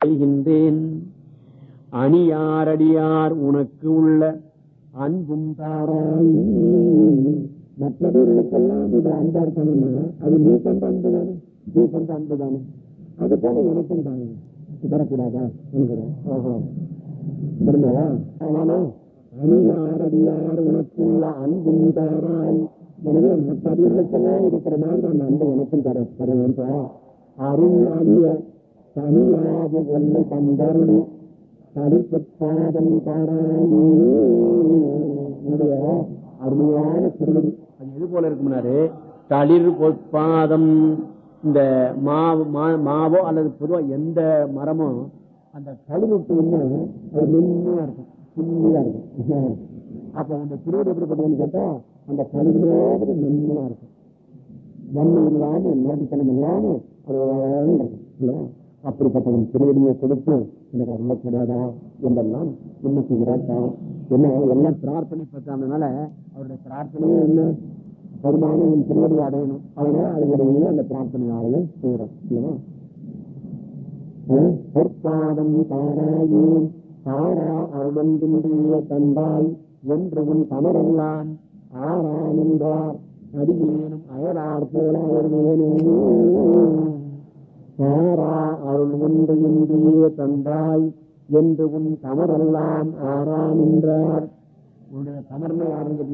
செய்கின்றேன் அணியாரடியார் உனக்கு உள்ள அன்பும் தாராய். மற்றவர்களுக்கெல்லாம் இது அன்பா இருக்கணும்னா அது நீ கொண்ட அன்பு தானே நீ கொண்ட அன்பு தானே அது போல எனக்கும் தானே. என்கிறேன் அணியாரடியார் உனக்குள்ள அன்பும் தாராய். எனவே மற்றவர்களுக்கெல்லாம் இருக்கிற மாதிரி அந்த அன்பை எனக்கும் தர தருவேன் அருள் தனியாக ஒல்லை தந்தருளி தடிப்பாதம் தாராயே உன்னுடைய அருமையான திருவடி அது எது போல இருக்கும்னாரு தளிர் பொற்பாதம் இந்த மாவு மா- மாவோ அல்லது பொதுவா எந்த மரமோ அந்த கழிவுட்டு அது மென்மையா இருக்கும். சின்னியா இருக்கும். அப்ப அந்த திருவடி எப்படிப்பட்டதுன்னு கேட்டா அந்த கழிவு மென்மையா இருக்கும். வன்மை இல்லாம நோட்டித்தனம் இல்லாம அது இருக்கும் இல்லையா? அப்படிப்பட்டவன் திருவடியை கொடுத்து எனக்கு ரொம்ப கிடையாதா என்றெல்லாம் என்ன செய்கிறார் என்ன எல்லாம் பிரார்த்தனை பெற்றாதனால அவருடைய பிரார்த்தனையே என்ன? பெருமான உன் திருவடி அடையணும். அதனால அதுடைய அந்த பிரார்த்தனை ஆடையை செய்கிறோம் இல்லையா பொற்பாதம் தாராயே தாரா அருளந்தின்றிய தந்தாய் என்று உன் தமரெல்லாம் ஆரா நின்றார் அடியேனும் அயரார் போல அவர்களேனும் தாரா அருள் உண்டு இன்றியே தந்தாய் என்று உன் தமரெல்லாம் ஆரா நின்றார். உன்னுடைய தமர்மை யாருன்னு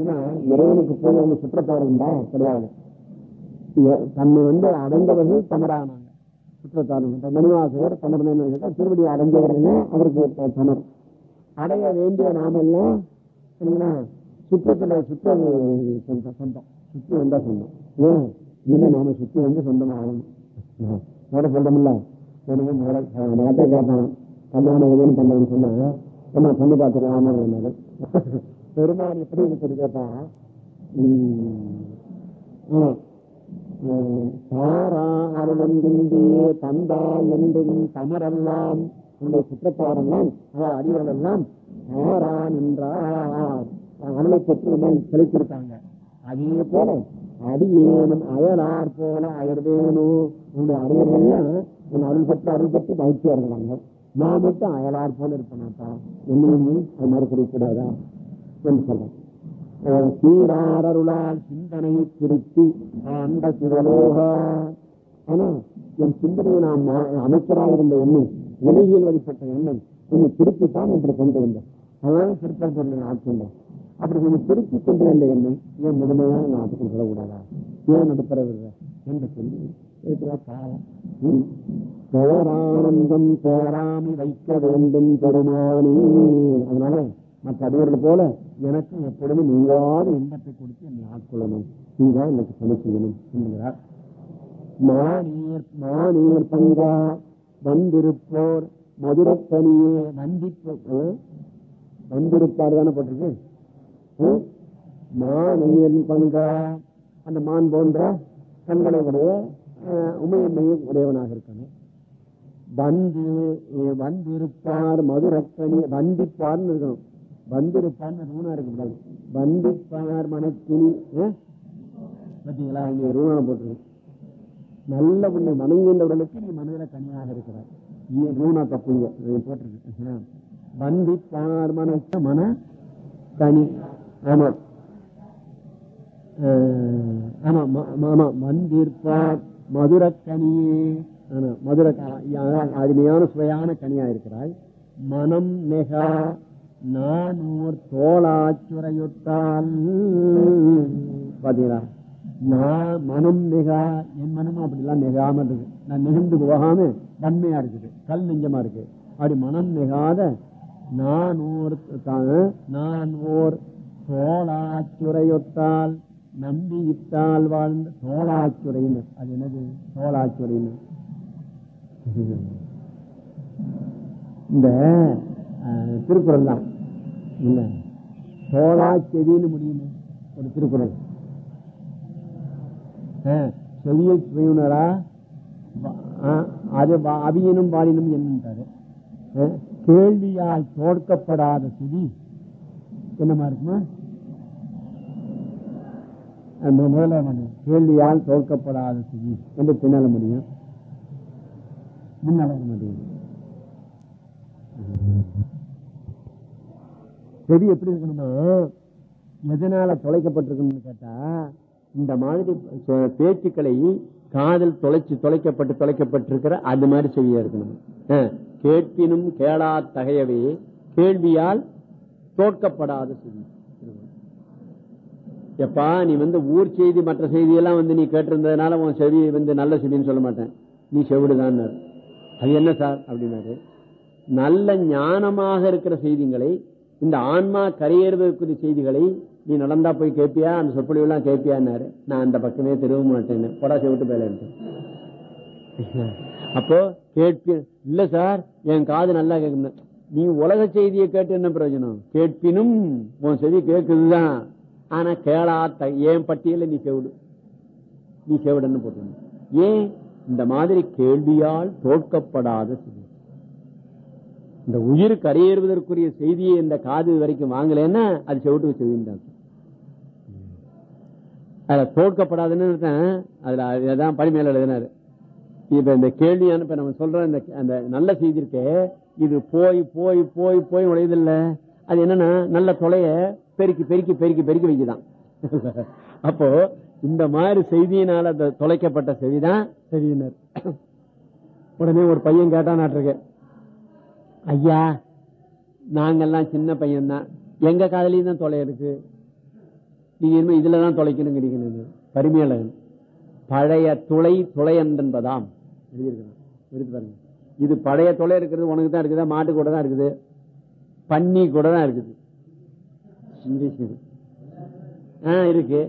இறைவனுக்கு போய் அவங்க சுற்றத்தார் கிடையாது தன்னை வந்து அடைந்தவர்கள் தமரானாங்க. சுற்றத்தார் மணிவாசகர் தமர்னு கேட்டா திருவடி அடைஞ்சவர்னா அவருக்கு தமர். அடைய வேண்டிய நாமெல்லாம் சுற்றத்தில் சுற்ற சொந்தம் சொந்தம். சுற்றி வந்தா சொந்தம். ஏன்? இல்லை நாம சுற்றி வந்து சொந்தம் ஆகணும் சொல்றோம்ல நாட்டை கேட்டான் கல்யாணம் எதுன்னு பண்ணணும்னு சொன்னா என்ன பொண்ணு பார்த்துக்கலாமா பெருமாள் எப்படி இருக்குது கேட்டா உம், தாரா தந்தா என்றும் தமரெல்லாம் உங்களுடைய சுற்றத்தாரெல்லாம் அடிவர்கள் எல்லாம் தாரா நின்றார். அருளை பெற்று செலுத்தியிருக்காங்க. அதே போல அடியேனும் அயலார் போல அயர்வேணும் உங்களுடைய அடியர்கள்லாம் உன் அருள் பெற்று அருள் பெற்று மகிழ்ச்சியா இருக்கிறாங்க நான் மட்டும் அயலார் போல இருப்பேனாப்பா. என்னையும் அது மாதிரி கூடாதா என்று சொல்றேன். சீராரருளால் சிந்தனை திருத்தி அந்த சிவலோக ஆனா என் சிந்தனையை நான் அமைச்சராக இருந்த எண்ணம் உலகில் வழிபட்ட எண்ணம் என்னை திருப்பித்தான் இப்படி கொண்டு வந்தேன். அதான் திருப்பம் கொண்டு ஆட்கொண்டேன். அப்படி கொஞ்சம் திருப்பி கொண்டு வந்த ஏன் முழுமையான நான் சொல்லக்கூடாதா? ஏன் நடுப்பறவில்லை என்று சொல்லி இருக்கிற காலம் பேரானந்தம் பேராமி வைக்க வேண்டும் பெருமானி. அதனால மற்ற அடிவர்கள் போல எனக்கு எப்பொழுதும் நீங்காத இன்பத்தை கொடுத்து என்னை ஆட்கொள்ளணும். நீதான் எனக்கு துணை செய்யணும் என்கிறார். மானியர் மானியர் பங்கா வந்திருப்போர் மதுரத்தனியே வந்திப்போ வந்திருப்பார் தானே போட்டிருக்கு. ம்? பங்கா? அந்த மான் போன்ற கண்களை உடைய அஹ், உமையம்மையும் உடையவனாக இருக்கணும் வந்து வந்திருப்பார் மதுரக்கணி வந்திப்பார்னு இருக்கணும். வந்திருப்பார்னு ரூணா இருக்கக்கூடாது வந்திப்பார் மனக்கினி பார்த்தீங்களா பாத்தீங்களா? இங்க ரூணா போட்டுருக்கு. நல்ல உன்னை வணங்குகின்றவர்களுக்கு நீ மனதில் கனியாக இருக்கிறார் நீ ரூணா தப்புங்க போட்டிருக்கு. வந்திப்பார் மனக்க மன கனி ஆமா. ஆமா ஆமா மதுரக்கனியே. மதுர அருமையான சுவையான கனியா இருக்கிறாய். மனம் நெகா நானூர் தோளாச்சுரையுட்டால். பாத்தீங்களா? நான் மனம் நெகா என் மனமும் அப்படிலாம் நெகாம இருக்கு நான் நெகிழ்ந்து போகாம தன்மையா இருக்குது. கல் நெஞ்சமா இருக்கு. அப்படி மனம் நெகாத நான் ஓர் நான் ஓர் தோளாச்சுரையொட்டால் நம்பி இட்டால் வாழ்ந்த தோளாச்சுரைன்னு அது என்னது? தோளாச்சுரைன்னு இந்த திருக்குறள் தான். என்ன தோளா செவின்னு முடியுமே ஒரு திருக்குறள். அஹ், செவிய சுவையுணரா? அது வா- அவியனும் வாழினும் என்னன்றாரு கேள்வியால் தோற்கப்படாத செவி. என்னமா இருக்குமா? அந்த முதல்ல கேள்வியால் தோற்கப்படாத சுகி என்று திணல முடியும். முன்னடைய முடியும். செடி எப்படி இருக்கணும்னா எதனால தொலைக்கப்பட்டிருக்கணும்னு கேட்டா இந்த மாதிரி பேச்சுக்களை காதல் தொலைச்சு தொலைக்கப்பட்டு தொலைக்கப்பட்டிருக்கிற அது மாதிரி செய்ய இருக்கணும். கேட்பினும் கேளா தகையவே கேள்வியால் தோற்கப்படாத செய்தி எப்பா நீ வந்து ஊர் செய்தி மற்ற செய்தி எல்லாம் வந்து நீ கேட்டிருந்ததுனால உன் செவி வந்து நல்ல செவின்னு சொல்ல மாட்டேன். நீ செவிடுதான் அது என்ன சார்? அப்படின்னாரு. நல்ல ஞானமாக இருக்கிற செய்திகளை இந்த ஆன்மா கரையேறுவதற்குரிய செய்திகளை நீ நடந்தா போய் கேட்பியா அந்த சொற்பொழிவுலாம் கேட்பியான்னாரு நான் அந்த பக்கமே திரும்ப மாட்டேன்னு. போடா செவிட்டு போயில அப்போ கேட்பி இல்ல சார் என் காது நல்லா கேட்கணும் நீ உலக செய்தியை கேட்டு என்ன பிரயோஜனம்? கேட்பினும் உன் செவி கேட்குதுதான் ஆனா கேளா த- பட்டியல நீ செவிடு? நீ செவிடன்னு போட்டு ஏன்? இந்த மாதிரி கேள்வியால் தோற்கப்படாத இந்த உயிர் கரையேறுவதற்குரிய செய்தியை இந்த காது வரைக்கும் வாங்கலன்னா அது செவிட்டு செவிந்தான் அதுல தோற்கப்படாதுன்னு அதுல அதான் பனிமேல எழுதினாரு. இப்ப இந்த கேள்வி இப்ப நம்ம சொல்ற இந்த அந்த நல்ல செய்தி இருக்கு இது போய் போய் போய் போய் உடையதில்ல அது என்னன்னா நல்ல தொலைய பெருக்கி பெருக்கி பெருக்கி பெருக்கி வைக்குதான். அப்போ இந்த மாதிரி செய்தியினால அந்த தொலைக்கப்பட்ட செவிதான் செவியினர். உடனே ஒரு பையன் கேட்டான் நாட்டிருக்கேன் ஐயா நாங்கெல்லாம் சின்ன பையன் தான் எங்க காதலையும் தான் தொலை இருக்கு. நீங்க இனிமே இதுலதான் தொலைக்கணும் கிடைக்கணும் பரிமையாளன் பழைய துளை துளை என்பதாம். பாருங்க. இது பழைய துளை இருக்கிறது உனக்கு தான் இருக்குதா? மாட்டு கூட தான் இருக்குது. பன்னி கூட தான் இருக்குது. இருக்கு.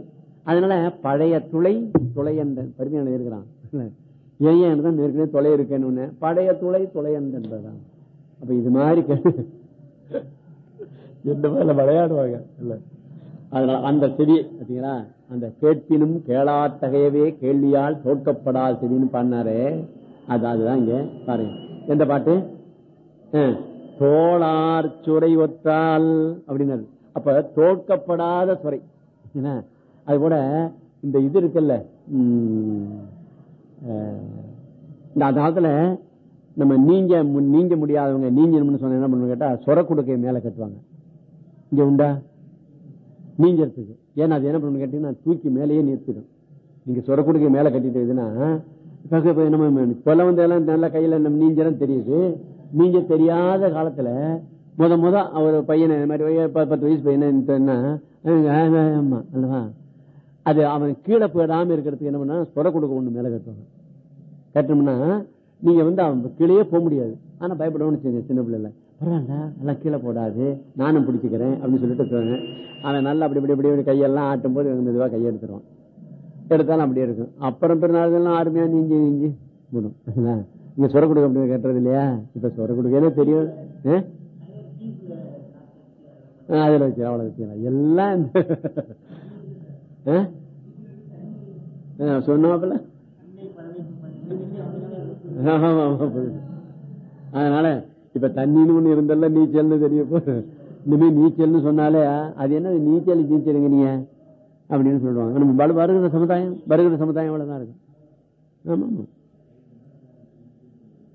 அதனால பழைய துளை துளை என்ற இருக்கிறான் ஏன் ஏன் தான் ஏற்கனவே தொலை இருக்கேன்னு பழைய துளை துளை என்பதாம் அப்ப இது மாதிரி என்ன விளையாடுவாங்க? இல்ல. அதனால அந்த செடி பாத்தீங்களா? அந்த கேட்பினும் கேளாத்தகையவே கேள்வியால் தோற்கப்படாத செடின்னு பண்ணாரே அது அதுதான் இங்க பாருங்க. எந்த பாட்டு? தோளார் சுரை ஒத்தால் அப்படின்னாரு. அப்ப தோற்கப்படாத சுரை. என்ன? அது கூட இந்த இது இருக்குல்ல இந்த காலத்துல நம்ம நீங்க நீங்க முடியாதவங்க நீங்கணும்னு சொன்ன என்ன பண்ணுவோம் கேட்டா சொர குடுக்கை மேல கட்டுவாங்க. இங்க உண்டா? நீங்கிறதுக்கு ஏன்னா அது என்ன பண்ணணும் கேட்டீங்கன்னா தூக்கி மேலேயே நிறுத்திடும். நீங்க சொர குடுக்கை மேல கட்டிட்டு இதுன்னா இப்ப நம்ம இப்பெல்லாம் வந்து எல்லாம் நல்ல கையில நம்ம நீஞ்சலாம் தெரியுது. நீங்க தெரியாத காலத்துல முத முத அவர் பையனை இந்த மாதிரி பத்து வயசு பையனை அல்லவா? அது அவன் கீழே போயிடாம இருக்கிறதுக்கு என்ன பண்ணா சொர கொடுக்க ஒண்ணு மேல கட்டுவாங்க. கட்டணும்னா நீங்க வந்து அவன் கீழே போக முடியாது. ஆனா பயப்படணும்னு வச்சுங்க சின்ன பிள்ளைல பரவாயில்ல எல்லாம் கீழே போடாது நானும் பிடிச்சிக்கிறேன் அப்படின்னு சொல்லிட்டு இருக்காங்க அவன் நல்லா அப்படி இப்படி இப்படி இப்படி கையெல்லாம் ஆட்டும் போது மெதுவாக மெதுவா கையை எடுத்துருவான். எடுத்தாலும் அப்படியே இருக்கும். அப்புறம் பிறநாள்லாம் அருமையா நீஞ்சி நீஞ்சி விடும் இங்க சொர கொடுக்க அப்படின்னு கேட்டது இல்லையா? இப்ப சொர கொடுக்கவே தெரியும். ஆ, அதுல வச்சு அவ்வளவு வச்சுக்கலாம் எல்லாம் ஆ? சொன்னாப்புல? ஆமா, அதனால இப்ப தண்ணின்னு ஒண்ணு இருந்தல்ல நீச்சல்னு தெரியப்போ இனிமே நீச்சல்னு சொன்னாலே அது என்ன நீச்சல் நீச்சலுங்க அப்படின்னு சொல்லுவாங்க. நம்ம வருகிற சமுதாயம் வருகிற சமுதாயம் அவ்வளவுதான் இருக்கு. ஆமா ஆமா.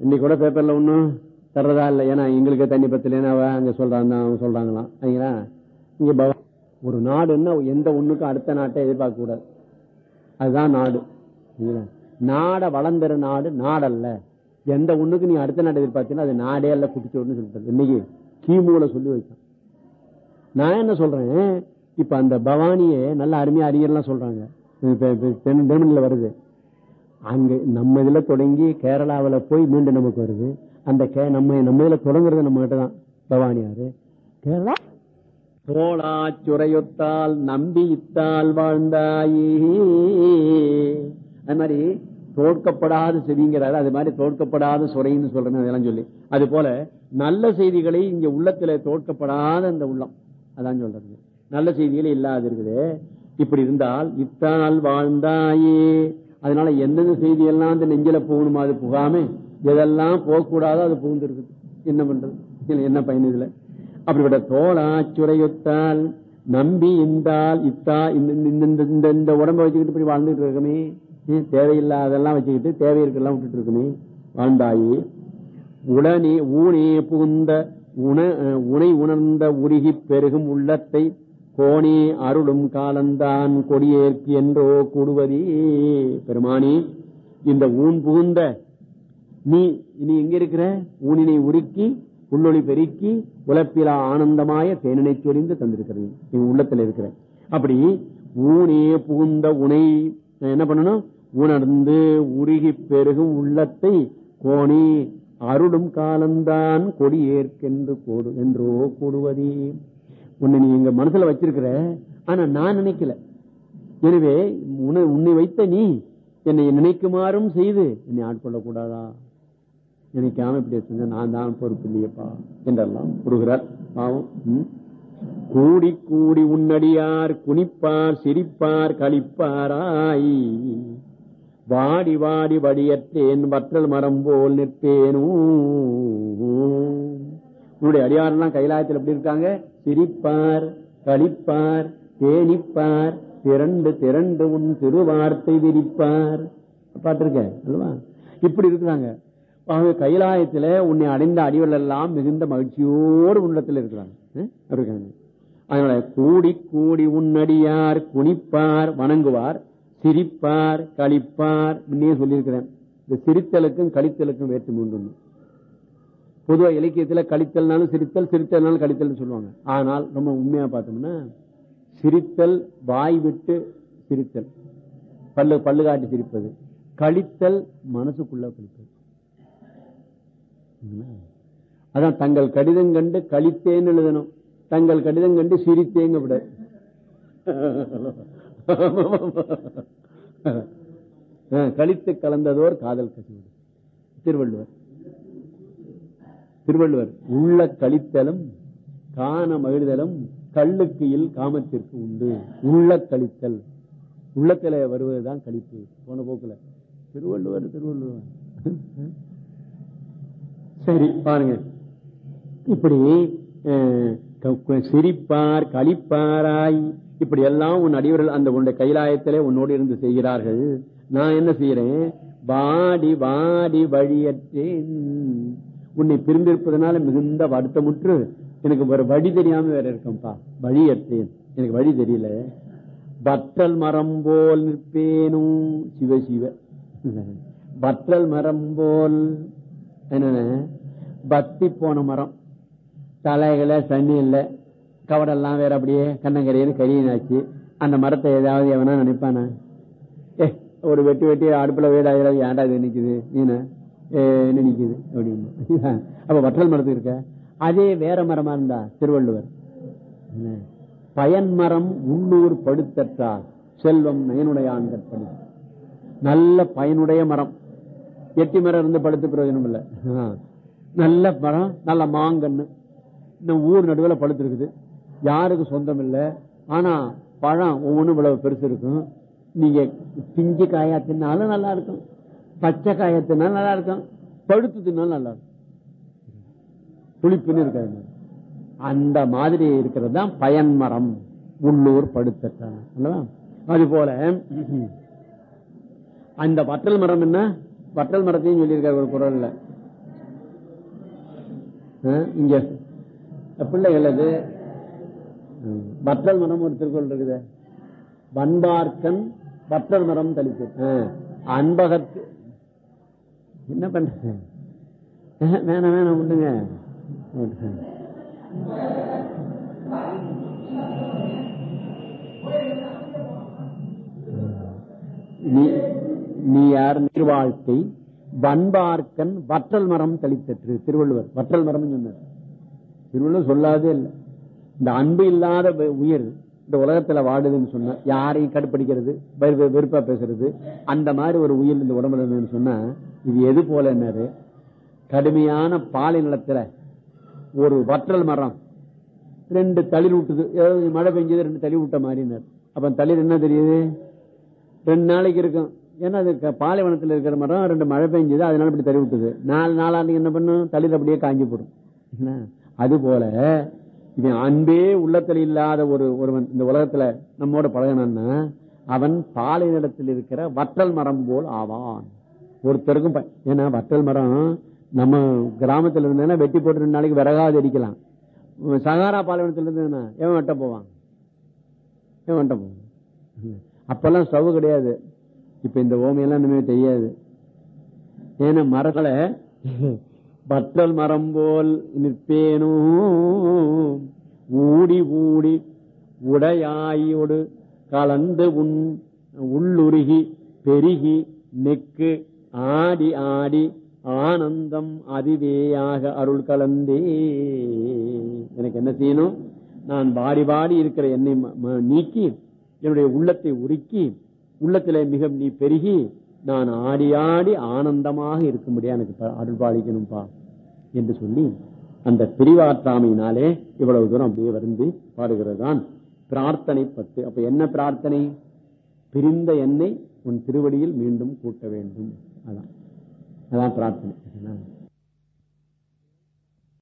இன்னைக்கு கூட பேப்பர்ல ஒண்ணும் தர்றதா இல்லை? ஏன்னா எங்களுக்கு தண்ணி பத்தலன்னு அங்கே அங்க சொல்றாங்க அவங்க சொல்றாங்களாம். சரிங்களா? இங்க பவ- ஒரு நாடுன்னா எந்த ஒண்ணுக்கும் அடுத்த நாட்டை எதிர்பார்க்க கூடாது. அதுதான் நாடு. சரிங்களா? நாட வளர்ந்துற நாடு நாடல்ல. எந்த ஒண்ணுக்கு நீ அடுத்த நாடு எதிர்பார்த்தீங்கன்னா அது நாடே அல்ல குட்டிச்சோடுன்னு சொல்லிட்டு இன்னைக்கு கிமுல சொல்லி வச்சான். நான் என்ன சொல்றேன்? இப்ப அந்த பவானியே நல்ல அருமையா அறிஞர்லாம் சொல்றாங்க. இப்ப தென் ஜெர்மனில வருது. அங்க நம்ம இதுல தொடங்கி கேரளாவில் போய் மீண்டும் நமக்கு வருது. அந்த கே நம்ம நம்ம இதுல தொடங்குறது நம்ம கிட்ட தான். பவானியாரு கேரளா தோளா சுரையுத்தால் நம்பி இத்தால் வாழ்ந்தாயே. அது மாதிரி தோற்கப்படாத செவிங்கிறாரு. அது மாதிரி தோற்கப்படாத சுரைன்னு சொல்றேன் அதெல்லாம் சொல்லி. அது போல நல்ல செய்திகளை இங்க உள்ளத்துல தோற்கப்படாத அந்த உள்ளம். அதான் சொல்றது. நல்ல செய்திகளே இல்லாது இருக்குது. இப்படி இருந்தால் இத்தால் வாழ்ந்தாயே. அதனால எந்தெந்த செய்தி எல்லாம் அந்த நெஞ்சில போகணுமா? அது புகாமே. எதெல்லாம் போகக்கூடாதோ அது புகுந்துருக்குது. என்ன பண்றது? என்ன பயன் இதுல? அப்படிப்பட்ட தோளா சுரையொத்தால் நம்பி இந்தால் இத்தா இந்த இந்த- இந்த- இந்த இந்த உடம்ப வச்சுக்கிட்டு இப்படி வாழ்ந்துட்டு இருக்கமே? தேவையில்லாதெல்லாம் வச்சுக்கிட்டு தேவை இருக்கலாம் விட்டுட்டு இருக்குமே? வாழ்ந்தாயே உடனே ஊனே புகுந்த உண உனை உணர்ந்த உருகிப் பெருகும் உள்ளத்தை கோணே அருளும் காலந்தான் கொடியேற்கு என்றோ கூடுவதே பெருமானி இந்த ஊன் புகுந்த நீ நீ எங்க இருக்கிற ஊனினை உருக்கி உள்ளொளி பெருக்கி உழப்பிலா ஆனந்தமாய தேனினை சொரிந்து தந்திருக்கிறது. நீ உள்ளத்துல இருக்கிற. அப்படி ஊனே புகுந்த உனை நான் என்ன பண்ணணும்? உணர்ந்து உருகி பெருகும் உள்ளத்தை கோணி அருளும் காலம்தான் கொடி ஏற்கென்று கூடு என்றோ கூடுவதே உன்னை நீ எங்க மனசுல வச்சிருக்கிற. ஆனா நான் நினைக்கல. எனவே உன்னை உன்னை வைத்த நீ என்னை நினைக்குமாறும் செய்து என்னை ஆட்கொள்ளக்கூடாதா? நினைக்காம இப்படி செஞ்ச நான் தான் பொறுப்பு இல்லையப்பா என்றெல்லாம் கூறுகிறார். பாவம். ம். கூடி கூடி உன்னடியார் குனிப்பார் சிரிப்பார் கழிப்பாராய் வாடி வாடி வடியற்றேன் வற்றல் மரம் போல் நிற்பேனும் உன்னுடைய அடியாரெல்லாம் கைலாயத்தில் எப்படி இருக்காங்க? சிரிப்பார் களிப்பார் தேனிப்பார் திரண்டு திரண்டு உன் திருவார்த்தை விரிப்பார். பார்த்திருக்க அல்லவா? இப்படி இருக்கிறாங்க. ஆகவே கைலாயத்தில் உன்னை அடைந்த அடிகள் எல்லாம் மிகுந்த மகிழ்ச்சியோடு உள்ளத்தில் இருக்கிறாங்க. இருக்காங்க அதனால கூடி கூடி உன்னடியார் குனிப்பார் வணங்குவார் சிரிப்பார் களிப்பார் முன்னே சொல்லியிருக்கிறேன். இந்த சிரித்தலுக்கும் கழித்தலுக்கும் வேற்றுமை உண்டு. பொதுவாக இலக்கியத்தில் கழித்தல்னாலும் சிரித்தல் சிரித்தல்னாலும் கழித்தல்னு சொல்லுவாங்க. ஆனால் ரொம்ப உண்மையா பார்த்தோம்னா சிரித்தல் வாய் விட்டு சிரித்தல். பல்லு பல்லு காட்டி சிரிப்பது. கழித்தல் மனசுக்குள்ள கழிப்பது அதான் தங்கள் கடிதம் கண்டு கழித்தேன்னு எழுதணும். தங்கள் கடிதம் கண்டு சிரித்தேங்க விட. கழித்து கலந்ததோர் காதல் கசிவு திருவள்ளுவர். திருவள்ளுவர் உள்ள கழித்தலும் காண மகிழ்தலும் கல்லுக்கு இல் காமத்திற்கு உண்டு. உள்ள கழித்தல். உள்ளத்தில வருவதுதான் கழிப்பு. போன போக்குல. திருவள்ளுவர் திருவள்ளுவர். சரி பாருங்க. இப்படி க- சிரிப்பார் களிப்பாராய் இப்படி எல்லாம் உன் அடிவர்கள் அந்த உன்னுடைய கைலாயத்திலே உன்னோடு இருந்து செய்கிறார்கள். நான் என்ன செய்யறேன் வாடி வாடி வழியற்றேன். உன்னை பிரிந்திருப்பதனால மிகுந்த வருத்தமுற்று எனக்கு ஒரு வழி தெரியாம வேற இருக்கேன்ப்பா. வழியற்றேன். எனக்கு வழி தெரியல. வற்றல் மரம் போல் நிற்பேனும் சிவ சிவ. வற்றல் மரம் போல் என்னென்ன பத்தி போன மரம். தலைகளை தண்ணி இல்லை கவடெல்லாம் வேற அப்படியே கண்ணங்கரையன்னு கரியனாச்சு அந்த மரத்தை ஏதாவது எவனா நினைப்பானா? ஏ ஒரு வெட்டி வெட்டி அடுப்புல வீடாக ஏன்டா இது நிக்குது? நீன என்ன நிக்குது? அப்படின்னு. அப்ப வற்றல் மரத்துக்கு இருக்க? அதே வேற மரமா இருந்தா? திருவள்ளுவர். பயன் மரம் உள்ளூர் படுத்தற்றார் செல்வம் நயனுடையான் கற்பனை. நல்ல பயனுடைய மரம். எட்டி மரம் இருந்து படுத்து பிரயோஜனம் இல்ல. நல்ல மரம் நல்ல மாங்கன்னு. இந்த ஊர் நடுவில் படுத்து இருக்குது. யாருக்கு சொந்தம் இல்ல ஆனா பழம் ஒவ்வொன்றும் இவ்வளவு பெருசு இருக்கும். நீங்க பிஞ்சு காயா தின்னாலும் நல்லா இருக்கும். பச்சை காயா தின்னாலும் நல்லா இருக்கும். பழுத்து தின்னாலும் நல்லா இருக்கும். புளிப்புன்னு இருக்காது. அந்த மாதிரி இருக்கிறது தான் பயன் மரம். உள்ளூர் படுத்தட்டான் அது போல அந்த வற்றல் மரம் என்ன? பட்டல் மரத்தையும் சொல்லியிருக்காரு ஒரு குரல்ல. ஆ, இங்க. பிள்ளைகள் அது ம், மரம் ஒரு திருக்குறள் இருக்குது. வன்பார்க்கன் பட்டல் மரம் தளித்து அன்பகத்து என்ன பண்ற வேணாம் வேணாம் விட்டுங்க. நீ நீ யார் நீர்வாழ்க்கை வன்பார்க்கன் வற்றல் மரம் தளித்தற்று திருவள்ளுவர். வற்றல் மரம் சொன்னார். திருவள்ளுவர் சொல்லாதே இல்லை. இந்த அன்பு இல்லாத உயிர் இந்த உலகத்துல வாடுதுன்னு சொன்னா யாரையும் கடுப்படிக்கிறது வெறு- வெறுப்பா பேசுறது அந்த மாதிரி ஒரு உயிர் இந்த உடம்புல இருந்ததுன்னு சொன்னா இது எது போல என்னது? கடுமையான பாலை நிலத்துல ஒரு வற்றல் மரம் ரெண்டு தளிர் விட்டுது ஏதாவது மழை பெஞ்சது ரெண்டு தளி விட்ட மாதிரினார் அப்ப தளிர் என்ன தெரியுது? ரெண்டு நாளைக்கு இருக்கும். ஏன்னா அது பாலைவனத்தில் இருக்கிற மரம் ரெண்டு மழை பெஞ்சது அதனால இப்படி தள்ளி விட்டுது. நாலு நாளாண்டு என்ன பண்ணும் தள்ளி அப்படியே காஞ்சி போடும். என்ன? அது போல இவன் அன்பே உள்ளத்தில் இல்லாத ஒரு ஒருவன் இந்த உலகத்துல நம்மோட பழகணும்னா அவன் பாலை நிலத்தில் இருக்கிற வற்றல் மரம் போல் ஆவான். ஒருத்தருக்கும் ஏன்னா வற்றல் மரம் நம்ம கிராமத்துல இருந்தேன்னா வெட்டி போட்டு ரெண்டு நாளைக்கு விறகாவது அடிக்கலாம் சகாரா பாலைவனத்துல இருந்ததுன்னா எவன் வெட்ட போவான்? எவன் வெட்ட போவான்? அப்பெல்லாம் ஸ்டவ் கிடையாது. இப்ப இந்த ஓமையெல்லாம் இனிமே தெரியாது. ஏன்னா மரங்களை பற்றல் மரம் போல் நிற்பேனோ? ஊடி ஊடி உடையாயோடு கலந்து உன் உள்ளுருகி பெருகி நெக்கு ஆடி ஆடி ஆனந்தம் அதுவேயாக அருள் கலந்தே. எனக்கு என்ன செய்யணும்? நான் பாடி பாடி இருக்கிற என்னை ம- ம- நீக்கி என்னுடைய உள்ளத்தை உருக்கி உள்ளத்திலே மிக நீ பெருகி நான் ஆடி ஆடி ஆனந்தமாக இருக்கும்படியா எனக்கு ப- அருள் பாலிக்கணும்பா என்று சொல்லி அந்த பிரிவாற்றாமையினாலே இவ்வளவு தூரம் அப்படியே வந்து பாடுகிறதுதான் பிரார்த்தனை பத்து. அப்ப என்ன பிரார்த்தனை? பிரிந்த எண்ணெய் உன் திருவடியில் மீண்டும் கூட்ட வேண்டும். அதான். அதான் பிரார்த்தனை.